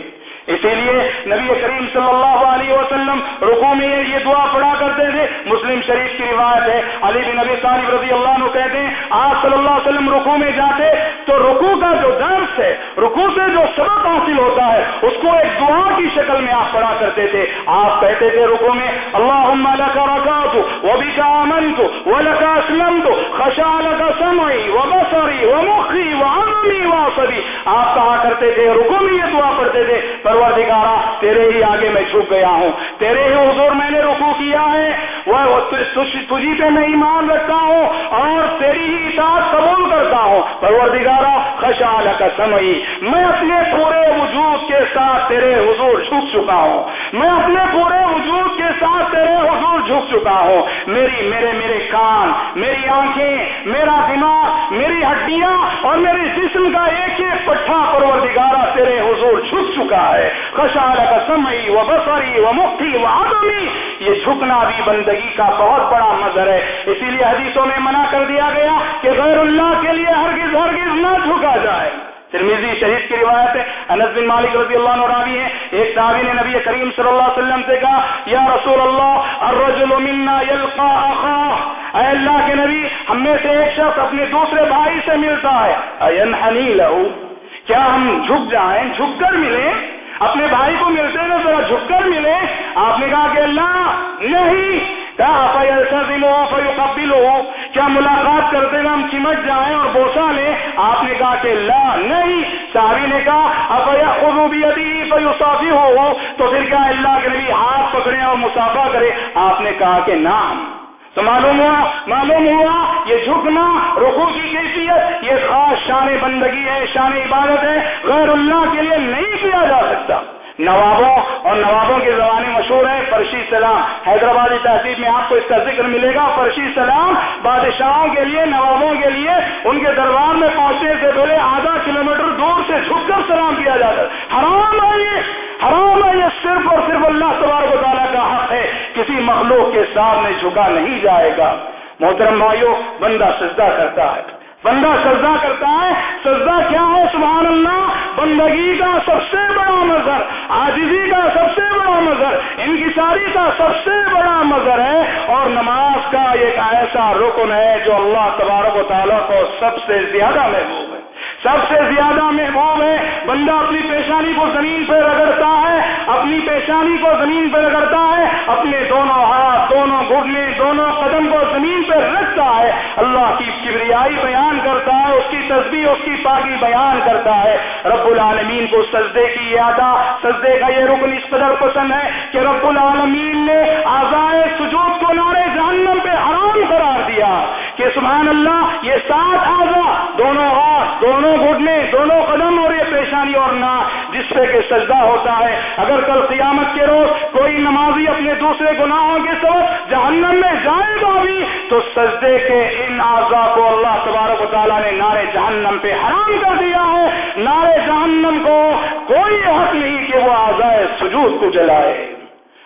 اسی لیے نبی کریم صلی اللہ علیہ وسلم رکو میں یہ دعا پڑھا کرتے تھے۔ مسلم شریف کی روایت ہے، علی بن نبی طالب رضی اللہ عنہ کہتے ہیں، آپ صلی اللہ علیہ وسلم رکو میں جاتے تو رکو کا جو درس ہے رکو سے جو سبق حاصل ہوتا ہے، اس کو ایک دعا کی شکل میں آپ پڑھا کرتے تھے۔ آپ کہتے تھے رکو میں اللہ لك ركعت وبك آمنت ولك اسلمت، خشع لك سمعي وبصري ومخي وعظمي وعصبي آپ کہا کرتے تھے رکو میں یہ دعا پڑھتے تھے، پر پروردگارا تیرے ہی آگے میں چھپ گیا ہوں، تیرے ہی حضور میں نے رکو کیا ہے، وہ تجھی پہ میں ایمان رکھتا ہوں اور تیری ہی اطاعت قبول کرتا ہوں۔ پروردگارا خشال کا سمئی میں اپنے پورے وجود کے ساتھ تیرے حضور جھک چکا ہوں۔ میں اپنے پورے وجود کے ساتھ تیرے حضور جھک چکا ہوں۔ میری، میرے میرے کان، میری آنکھیں، میرا دماغ، میری ہڈیاں اور میرے جسم کا ایک ایک پٹھا پروردگارا تیرے حضور جھک چکا ہے۔ خشال کا سمئی و بسری و مکھی و آدمی یہ جھکنا بھی بندگی کا بہت بڑا مظہر ہے۔ اسی لیے حدیثوں میں منع کر دیا گیا کہ غیر اللہ کے لیے ہرگز ہرگز نہ جھکا جائے۔ ترمیزی شہید کی روایت ہے۔ انس بن مالک رضی اللہ عنہ راوی ہے ایک صحابی نے نبی کریم صلی اللہ علیہ وسلم سے کہا، یا رسول اللہ، الرجل منا یلقا اخا۔ اے اللہ کے نبی، ہم میں سے ایک شخص اپنے دوسرے بھائی سے ملتا ہے۔ اینحنی لہو کیا ہم جھک جائیں جھک کر ملیں؟ اپنے بھائی کو ملتے ہیں ذرا جھک کر ملے، آپ نے کہا کہ اللہ، نہیں۔ قبل ہو کیا ملاقات کرتے ہوئے ہم چمٹ جائیں اور بوسا لیں؟ آپ نے کہا کہ لا، نہیں۔ صحابی نے کہا افیا خروبی فیوسافی ہو تو پھر کیا اللہ کے نبی ہاتھ پکڑے اور مسافہ کرے آپ نے کہا کہ نام تو معلوم ہوا معلوم ہوا، یہ جھکنا رخو کی کیفیت، یہ خاص شان بندگی ہے، شان عبادت ہے، غیر اللہ کے لیے نہیں کیا جا سکتا۔ نوابوں اور نوابوں کے زبانیں مشہور ہیں فرشی سلام۔ حیدرآبادی تہذیب میں آپ کو اس کا ذکر ملے گا۔ فرشی سلام بادشاہوں کے لیے، نوابوں کے لیے ان کے دربار میں پہنچنے سے پہلے آدھا کلو میٹر دور سے جھک کر سلام کیا جاتا ہے۔ حرام ہے یہ۔ حرام ہے یہ صرف اور صرف اللہ تبارک و تعالیٰ کا حق ہے۔ کسی مخلوق کے سامنے جھکا نہیں جائے گا۔ محترم بھائیوں بندہ سجدہ کرتا ہے۔ بندہ سجدہ کرتا ہے۔ سجدہ کیا ہے؟ سبحان اللہ۔ بندگی کا سب سے بڑا مظہر آجزی کا سب سے بڑا مظہر ان کی ساری کا سب سے بڑا مظہر ہے۔ اور نماز کا ایک ایسا رکن ہے جو اللہ تبارک و تعالیٰ کو سب سے زیادہ محبوب ہے۔ سب سے زیادہ محبوب ہے، بندہ اپنی پیشانی کو زمین پہ رگڑتا ہے، اپنی پیشانی کو زمین پہ رگڑتا ہے، اپنے دونوں ہاتھ، دونوں گھٹنے، دونوں قدم کو زمین پہ رکھتا ہے۔ اللہ کی کبریائی بیان کرتا ہے، اس کی تصویر اس کی پاکی بیان کرتا ہے۔ رب العالمین کو سجدے کی یادہ سجدے کا یہ رکن اس قدر پسند ہے کہ رب العالمین نے آزائے سجود کو نارے جہنم پہ حرام قرار دیا کہ سبحان اللہ، یہ سات آزا، دونوں ہاتھ دونوں گھٹنے، دونوں قدم اور یہ پیشانی اور نہ، جس سے کہ سجدہ ہوتا ہے۔ اگر کل قیامت کے روز کوئی نمازی اپنے دوسرے گناہوں کے سبب جہنم میں جائے گا بھی، تو سجدے کے ان اعضا کو اللہ تبارک و تعالیٰ نے نارے جہنم پہ حرام کر دیا ہے۔ نارے جہنم کو کوئی حق نہیں کہ وہ آزائے سجود کو جلائے۔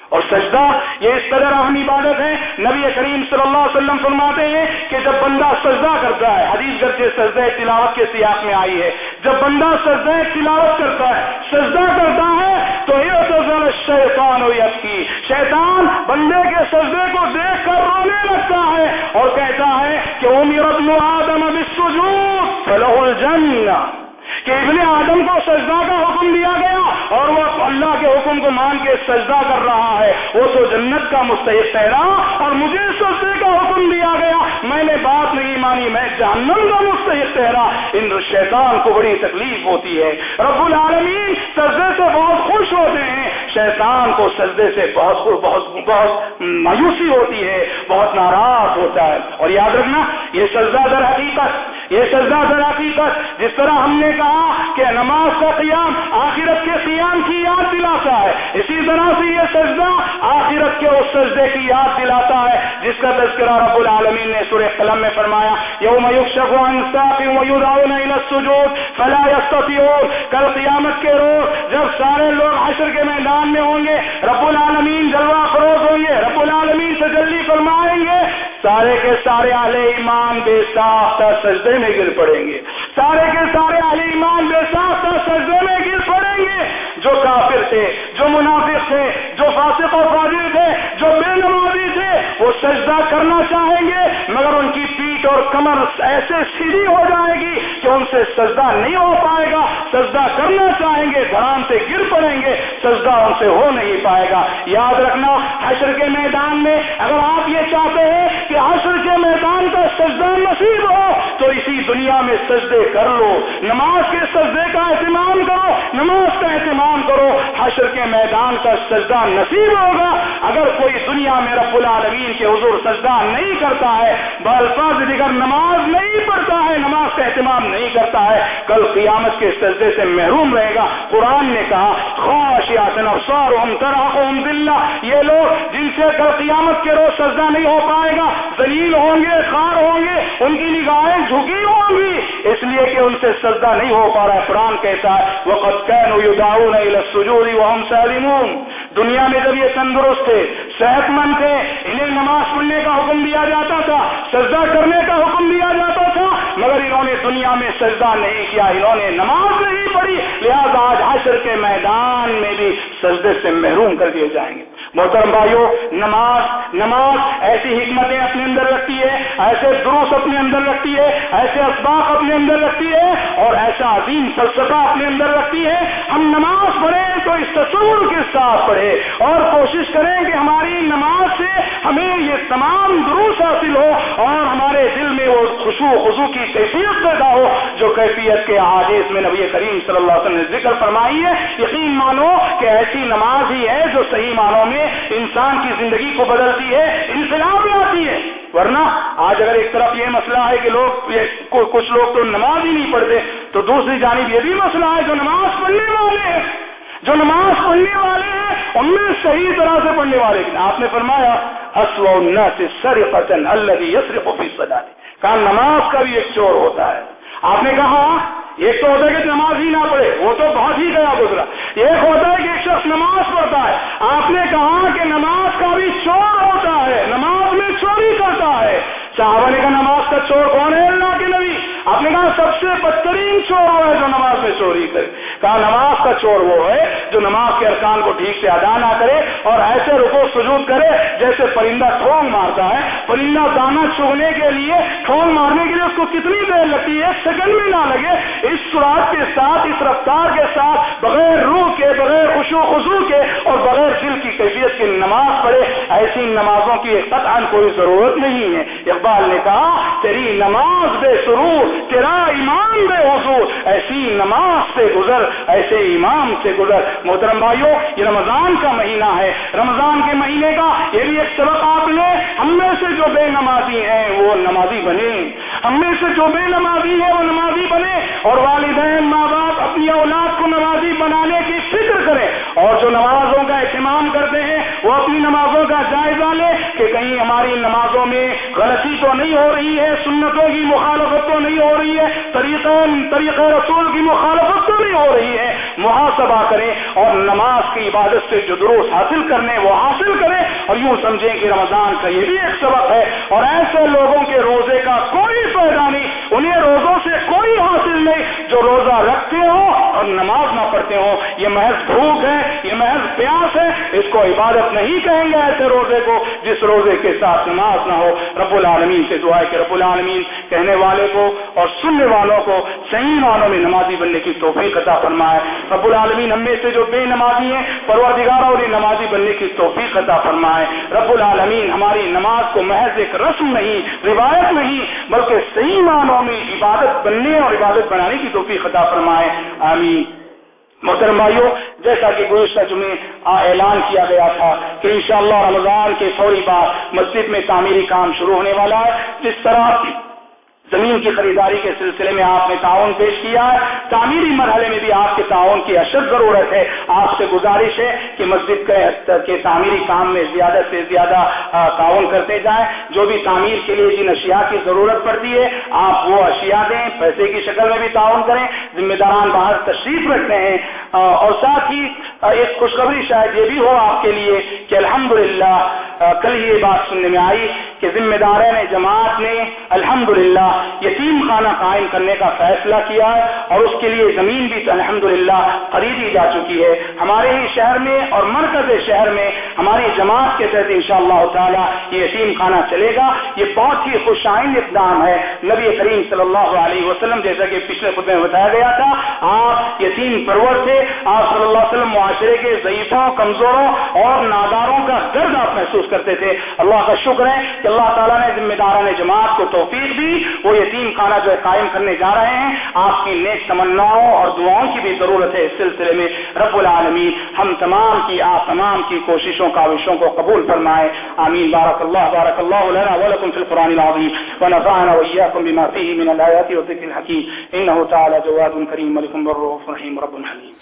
اور سجدہ، یہ اس قدر اہم عبادت ہے، نبی کریم صلی اللہ علیہ وسلم فرماتے ہیں کہ جب بندہ سجدہ کرتا ہے، حدیث گھر سجدہ تلاوت کے سیاق میں آئی ہے، جب بندہ سجدہ تلاوت کرتا ہے، سجدہ کرتا ہے، تو یہ شیطان ہو کی۔ شیطان بندے کے سجدے کو دیکھ کر رونے لگتا ہے اور کہتا ہے کہ امیر آدم اب فلح الجنہ۔ کہ ابن آدم کو سجدہ کا حکم دیا گیا اور وہ اللہ کے حکم کو مان کے سجدہ کر رہا ہے۔ وہ تو جنت کا مستحق ٹھہرا اور مجھے سجدے کا حکم دیا گیا۔ میں نے بات نہیں مانی، میں جہنم کا مستحق ٹھہرا ان شیطان کو بڑی تکلیف ہوتی ہے۔ رب العالمین سجدے سے بہت خوش ہوتے ہیں۔ شیطان کو سجدے سے بہت بہت بہت مایوسی ہوتی ہے، بہت ناراض ہوتا ہے۔ اور یاد رکھنا، یہ سجدہ در حقیقت یہ سجدہ در حقیقت، جس طرح ہم نے کہا کہ نماز کا قیام آخرت کے قیام کی یاد دلاتا ہے، اسی طرح سے یہ سجدہ آخرت کے اس سجدے کی یاد دلاتا ہے، جس کا تذکرہ رب العالمین نے سورہ قلم میں فرمایا، یوم یکشف عن ساق ویدعون الى السجود، فلا يستطيعون کل قیامت کے روز جب سارے لوگ حشر کے میدان میں ہوں گے، رب العالمین جلوہ فروز ہوں گے، رب العالمین تجلی فرمائیں گے، سارے کے سارے اہل ایمان بے ساختہ سجدے میں گر پڑیں گے۔ سارے کے سارے علی ایمان بے ساختہ سجدے میں گر پڑیں گے۔ جو کافر تھے، جو منافق تھے، جو فاسق و فاضر تھے، جو بے نمازی تھے وہ سجدہ کرنا چاہیں گے، مگر ان کی پیٹ اور کمر ایسے سیدھی ہو جائے گی کہ ان سے سجدہ نہیں ہو پائے گا۔ سجدہ کرنا چاہیں گے دھران سے گر پڑیں گے، سجدہ ان سے ہو نہیں پائے گا۔ یاد رکھنا، حشر کے میدان میں اگر آپ یہ چاہتے ہیں کہ حشر کے میدان کا سجدہ نصیب ہو، تو اسی دنیا میں سجدے کر لو۔ نماز کے سجدے کا اہتمام کرو، نماز کا اہتمام کرو، حشر کے میدان کا سجدہ نصیب ہوگا۔ اگر کوئی دنیا میں رب العالمین کے حضور سجدہ نہیں کرتا ہے، بالفاظ دیگر نماز نہیں پڑھتا ہے، نماز کا اہتمام نہیں کرتا ہے۔ کل قیامت کے سجدے سے محروم رہے گا۔ قرآن نے کہا خواشیات افسار دلہ یہ لوگ جن سے کل قیامت کے روز سجدہ نہیں ہو پائے گا دلیل ہوں گے، خار ہوں گے، ان کی نگاہیں جھکی ہوں گی۔ اس لیے کہ ان سے سجدہ نہیں ہو پا رہا ہے۔ قرآن کہتا ہے وہ سالمون۔ دنیا میں جب یہ تندرست تھے صحت مند تھے، انہیں نماز پڑھنے کا حکم دیا جاتا تھا، سجدہ کرنے کا حکم دیا جاتا تھا، مگر انہوں نے دنیا میں سجدہ نہیں کیا، انہوں نے نماز نہیں پڑھی، لہذا آج حشر کے میدان میں بھی سجدے سے محروم کر دیے جائیں گے۔ محترم بھائیو، نماز نماز ایسی حکمتیں اپنے اندر رکھتی ہے، ایسے دروس اپنے اندر رکھتی ہے، ایسے اسباق اپنے اندر رکھتی ہے اور ایسا عظیم فلسفہ اپنے اندر رکھتی ہے۔ ہم نماز پڑھیں تو اس تصور کے ساتھ پڑھے اور کوشش کریں کہ ہماری نماز سے ہمیں یہ تمام دروس حاصل ہو اور ہمارے دل میں وہ خوشو خزو کی کیفیت پیدا ہو جو کیفیت کے حادث میں نبی کریم صلی اللہ علیہ وسلم نے ذکر فرمائی ہے۔ یقین مانو کہ ایسی نماز ہی ہے جو صحیح معنوں میں انسان کی زندگی کو بدلتی ہے، انقلاب آتی ہے۔ ورنہ آج اگر ایک طرف یہ مسئلہ ہے کہ لوگ کچھ لوگ تو نماز ہی نہیں پڑھتے، تو دوسری جانب یہ بھی مسئلہ ہے، جو نماز پڑھنے والے ہیں، جو نماز پڑھنے والے ہیں، ان میں صحیح طرح سے پڑھنے والے آپ نے فرمایا سر پتن اللہ یسر کہا، نماز کا بھی ایک چور ہوتا ہے۔ آپ نے کہا، ایک تو ہوتا ہے کہ نماز ہی نہ پڑھے، وہ تو بہت ہی گیا گزرا۔ ایک ہوتا ہے کہ ایک شخص نماز پڑھتا ہے، آپ نے کہا کہ نماز کا بھی چور ہوتا ہے، نماز میں چوری کرتا ہے۔ صحابہ نے کہا، نماز کا چور کون ہے؟ اللہ کے نبی۔ آپ نے کہا، سب سے بدترین چور وہ ہے جو نماز میں چوری کرے. کہا، نماز کا چور وہ ہے جو نماز کے ارکان کو ٹھیک سے ادا نہ کرے اور ایسے رکو سجود کرے جیسے پرندہ ٹھونگ مارتا ہے۔ پرندہ دانا چگنے کے لیے ٹھونگ مارنے کے لیے اس کو کتنی دیر لگتی ہے؟ ایک سیکنڈ بھی نہ لگے۔ اس سراغ کے ساتھ، اس رفتار کے ساتھ، بغیر روح کے، بغیر خوشو خزو کے اور بغیر دل کی کیفیت کی نماز پڑھے۔ ایسی نمازوں کی قطعا کوئی ضرورت نہیں ہے۔ اقبال نے کہا، تیری نماز بے سرور تیرا ایمان بے حضور، ایسی نماز سے گزر، ایسے ایمان سے گزر۔ محترم بھائیوں یہ رمضان کا مہینہ ہے۔ رمضان کے مہینے کا یہ بھی ایک سبق آپ لے ہم میں سے جو بے نمازی ہیں، وہ نمازی بنے ہم میں سے جو بے نمازی ہے وہ نمازی بنے اور والدین، ماں باپ اپنی اولاد کو نمازی بنانے کی فکر کریں۔ اور جو نمازوں کا اہتمام کرتے ہیں وہ اپنی نمازوں کا جائزہ لے کہ کہیں ہماری نمازوں میں غلطی تو نہیں ہو رہی ہے، سنتوں کی مخالفت تو نہیں ہو رہی ہے طریقہ طریقہ رسول کی مخالفت تو نہیں ہو رہی ہے۔ محاسبہ کریں اور نماز کی عبادت سے جو دروس حاصل کرنے وہ حاصل کریں اور یوں سمجھیں کہ رمضان کا یہ بھی ایک سبق ہے اور ایسے لوگوں کے روزے کا کوئی فائدہ انہیں روزوں سے کوئی حاصل نہیں۔ جو روزہ رکھتے ہو اور نماز نہ پڑھتے ہوں یہ محض بھوک ہے، یہ محض پیاس ہے، اس کو عبادت نہیں کہیں گے ایسے روزے کو جس روزے کے ساتھ نماز نہ ہو۔ رب العالمین سے دعا ہے کہ رب العالمین کہنے والے کو اور سننے والوں کو صحیح معنوں میں نمازی بننے کی توفیق عطا فرمائے۔ رب العالمین ہم میں سے جو بے نمازی ہیں، پروردگارہ اور نمازی بننے کی توفیق عطا فرمائے۔ رب العالمین ہماری نماز کو محض ایک رسم نہیں، روایت نہیں، بلکہ صحیح معنوں میں عبادت بننے اور عبادت بنانے کی توفیق عطا فرمائے۔ آمین۔ محترم بھائیوں، جیسا کہ گزشتہ جمعے اعلان کیا گیا تھا کہ انشاءاللہ رمضان کے فوری بعد مسجد میں تعمیری کام شروع ہونے والا ہے، جس طرح زمین کی خریداری کے سلسلے میں آپ نے تعاون پیش کیا ہے۔ تعمیری مرحلے میں بھی آپ کے تعاون کی اشد ضرورت ہے۔ آپ سے گزارش ہے کہ مسجد کے تعمیری کام میں زیادہ سے زیادہ تعاون کرتے جائیں۔ جو بھی تعمیر کے لیے جن اشیاء کی ضرورت پڑتی ہے، آپ وہ اشیاء دیں، پیسے کی شکل میں بھی تعاون کریں۔ ذمہ داران باہر تشریف رکھتے ہیں۔ اور ساتھ ہی ایک خوشخبری شاید یہ بھی ہو آپ کے لیے کہ الحمدللہ کل یہ بات سننے میں آئی کہ ذمہ دارین جماعت نے الحمدللہ یتیم خانہ قائم کرنے کا فیصلہ کیا ہے اور اس کے لیے زمین بھی الحمدللہ خریدی جا چکی ہے۔ ہمارے ہی شہر میں اور مرکز شہر میں ہماری جماعت کے تحت انشاءاللہ تعالی یہ یتیم خانہ چلے گا۔ یہ بہت ہی خوش آئند اقدام ہے۔ نبی کریم صلی اللہ علیہ وسلم جیسا کہ پچھلے خود میں بتایا گیا تھا، آپ یتیم پرور تھے آپ صلی اللہ علیہ وسلم معاشرے کے ضعیفوں، کمزوروں اور ناداروں کا درد آپ محسوس کرتے تھے۔ اللہ کا شکر ہے کہ اللہ تعالیٰ نے ذمہ داران جماعت کو توفیق دی۔ وہ یتیم خانہ جو ہے قائم کرنے جا رہے ہیں۔ آپ کی نیک تمناؤں اور دعاؤں کی بھی ضرورت ہے اس سلسلے میں۔ رب العالمین، ہم تمام کی، آپ تمام کی کوششوں، کاوشوں کو قبول فرمائے۔ آمین۔ بارک اللہ بارک اللہ لنا ولکم فی القرآن العظیم۔ ونفعنا وإياكم بما فيه من الآيات والذكر الحكيم إنه تعالى جواد كريم ملك بر رحيم رب حليم